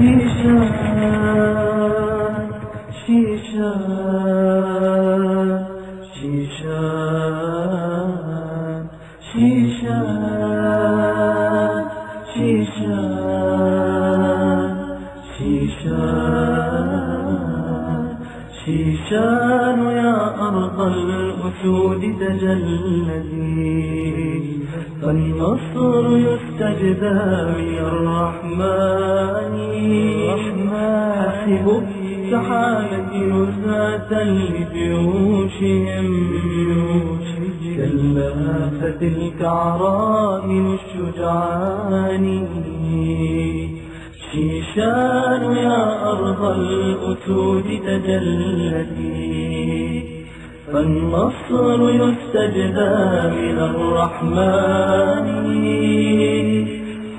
شيشان شيشان شيشان شيشان شيشان شيشان يا أرض الأسود تجلدي فالنصر يستجدى من الرحمن. حسبوا السحابة نزهة لجيوشهم. كلا فتلك عرائن الشجعان. شيشان يا أرض الأسود تجلتي فالنصر يستجدى من الرحمن.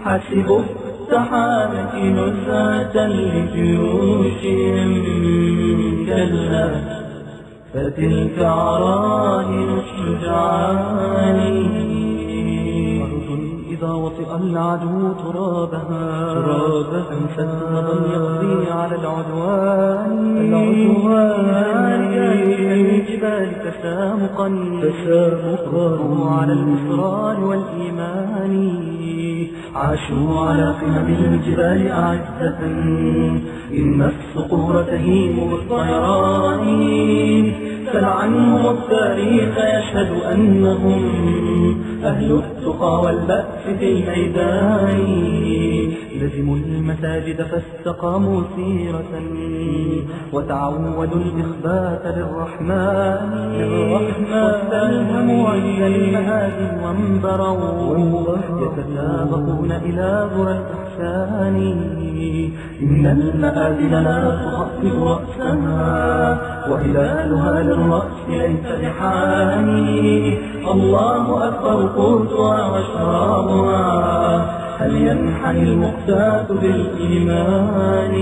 حسبوا السحابة نزهة لجيوشهم كلا فتلك عرائن الشجعان. إذا وطئ العدو ترابها. ترابها مضى يقضي على العدوان. العدوان الجبال تسامقا. تسامقا. على الإصرار والإيمان. عاشوا على قمم الجبال أعزة إن الصقور تهيم بالطيران سل عنهم التاريخ يشهد أنهم أهل التقى والبأس في الميدان. لزموا المساجد فاستقاموا سيرة. وتعودوا الإخبات للرحمن. واستلهموا عند المهادي وانبروا. يتسابقون إلى ذرى الإحسان. إن المآذن لا تخفض رأسها. وهلالها للرأس ليس بحاني الله أكبر قوتها وشرابها هل ينحني المقتات بالإيمان؟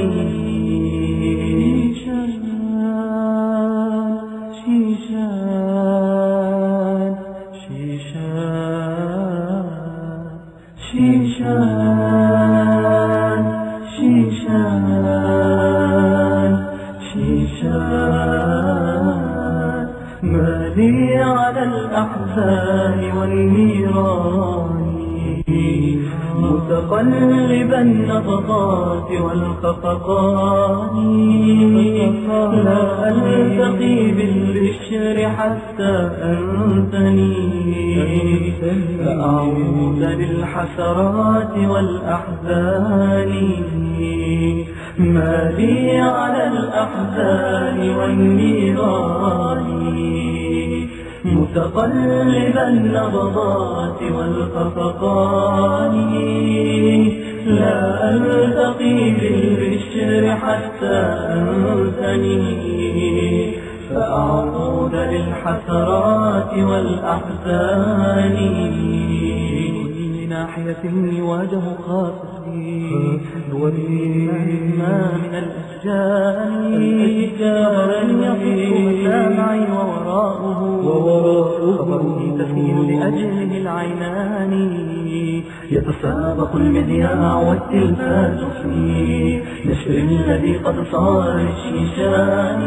الأحزان والنيران. متقلبا النبضات والخفقان لا ألتقي بالبشر حتى أنثني. فأعود للحسرات والأحزان. ما لي على الأحزان والنيران. متقلب النبضات والخفقان لا ألتقي بالبشر حتى أنثني. فأعود للحسرات والأحزان. ناحية يواجه خاصتي وما من الأشجان لن يصف مسامعي ووراءه خبره تسيل لأجله العينان يتسابق المذياع والتلفاز في نشر الذي قد صار للشيشان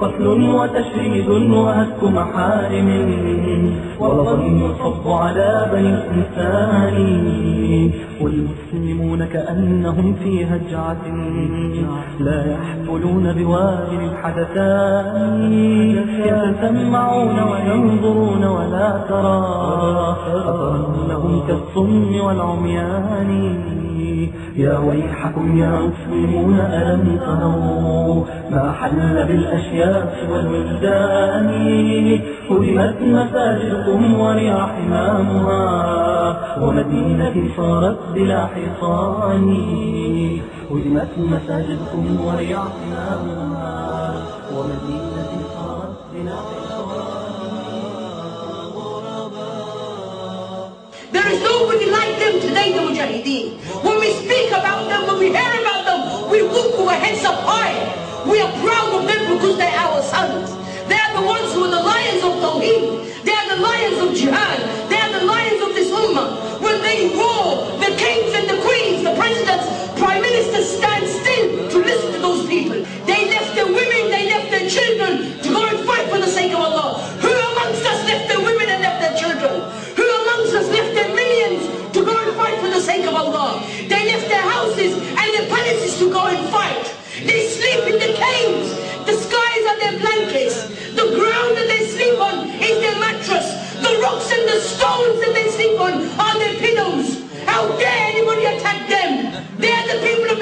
قتل وتشريد وهتك محارم وظن يصب على بني الإنسان والمسلمون كأنهم في هجعة لا يحفلون بوادر الحدثان يتسمعون وينظرون ولا ترى أظنهم كالصم والعميان. يا ويحكم يا مسلمون ألم تروا ما حل بالأشياء والولدان؟ هدمت مساجدكم وريع حمامها ومدينة صارت بلا حصان. هدمت مساجدكم وريع حمامها ومدينة صارت بلا There is nobody like them today, the Mujahideen. Speak about them, when we hear about them, we look with our heads up high. We are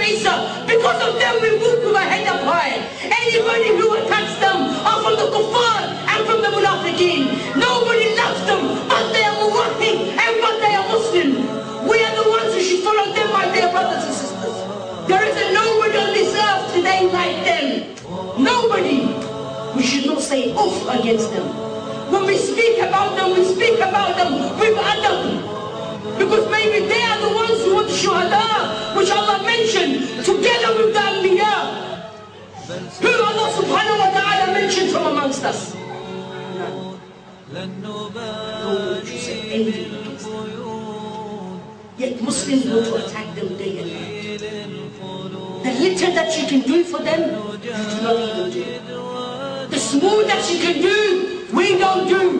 Because of them, we move to the head of high. Anybody who attacks them are from the kuffar and from the munafiqeen. Nobody loves them, but they are muwahid and but they are Muslim. We are the ones who should follow them, my dear brothers and sisters. There isn't nobody on this earth today like them. Nobody. We should not say oof against them. When we speak about them, we speak about them with them. Because maybe they are the ones who want shuhada, which Allah mentioned, together with the Anbiya. Who Allah subhanahu wa ta'ala mentioned from amongst us. Yet Muslims go to attack them day and night. The little that you can do for them, you do not even do. The small that you can do, we don't do.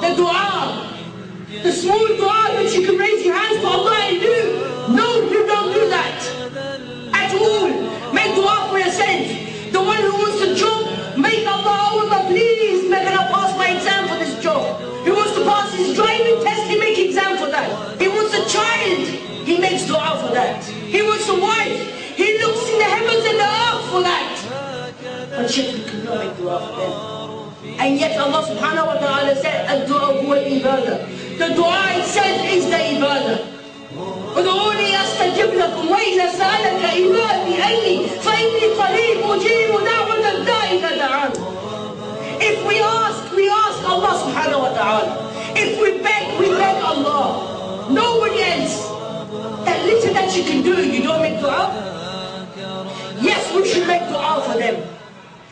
The dua, the small dua that you can raise your hands for Allah and do. No, you don't do that. At all. Make dua for yourself. The one who wants a job, make Allah, oh Allah, please, make Allah pass my exam for this job. He wants to pass his driving test, he make exam for that. He wants a child, he makes dua for that. He wants a wife, he looks in the heavens and the earth for that. But yet we cannot make dua for them. And yet Allah subhanahu wa ta'ala said, Ad-du'a huwa ibadah. The dua itself is the ibadah. ادعوني استجب لكم واذا سالك عبادي عني فاني قريب اجيب دعوه الداء اذا دعان If we ask, we ask Allah subhanahu wa ta'ala. If we beg, we beg Allah. Nobody else. That little that you can do, you don't make dua. Yes, we should make dua for them.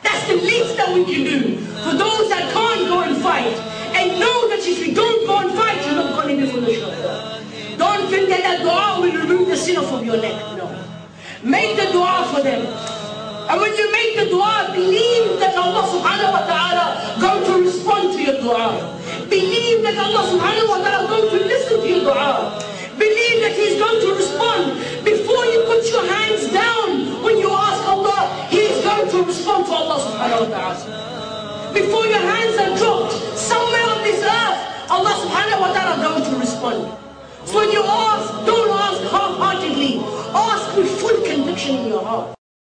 That's the least that we can do. For those that can't go and fight. if you don't go and fight, you're not going to be shahada. Don't think that that dua will remove the sin from your neck. No. Make the dua for them. And when you make the dua, believe that Allah subhanahu wa ta'ala going to respond to your dua. Believe that Allah subhanahu wa ta'ala going to listen to your dua. Believe that He's going to respond. Before you put your hands down, when you ask Allah, He's going to respond to Allah subhanahu wa ta'ala. Before your hands are Respond. So when you ask, don't ask half-heartedly. Ask with full conviction in your heart.